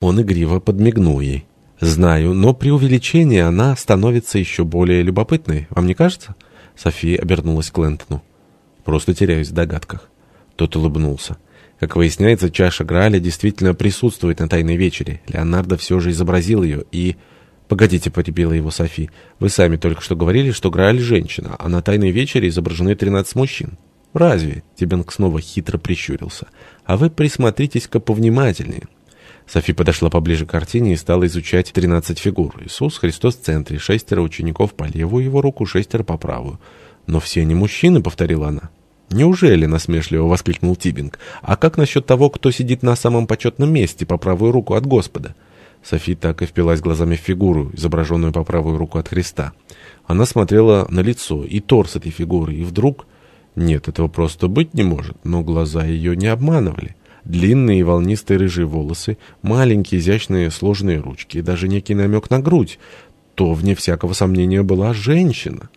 Он игриво подмигнул ей. «Знаю, но при увеличении она становится еще более любопытной. Вам не кажется?» София обернулась к Лэнтону. «Просто теряюсь в догадках». Тот улыбнулся. Как выясняется, чаша Грааля действительно присутствует на тайной вечере. Леонардо все же изобразил ее и... «Погодите», — потерпела его Софи, — «вы сами только что говорили, что Грааль — женщина, а на тайной вечере изображены 13 мужчин». «Разве?» — Тибенг снова хитро прищурился. «А вы присмотритесь-ка повнимательнее». Софи подошла поближе к картине и стала изучать 13 фигур. Иисус Христос в центре, шестеро учеников по левую его руку, шестеро по правую. «Но все они мужчины», — повторила она. «Неужели?» — насмешливо воскликнул Тибинг. «А как насчет того, кто сидит на самом почетном месте по правую руку от Господа?» Софи так и впилась глазами в фигуру, изображенную по правую руку от Христа. Она смотрела на лицо и торс этой фигуры, и вдруг... Нет, этого просто быть не может, но глаза ее не обманывали. Длинные волнистые рыжие волосы, маленькие изящные сложные ручки и даже некий намек на грудь. То, вне всякого сомнения, была женщина.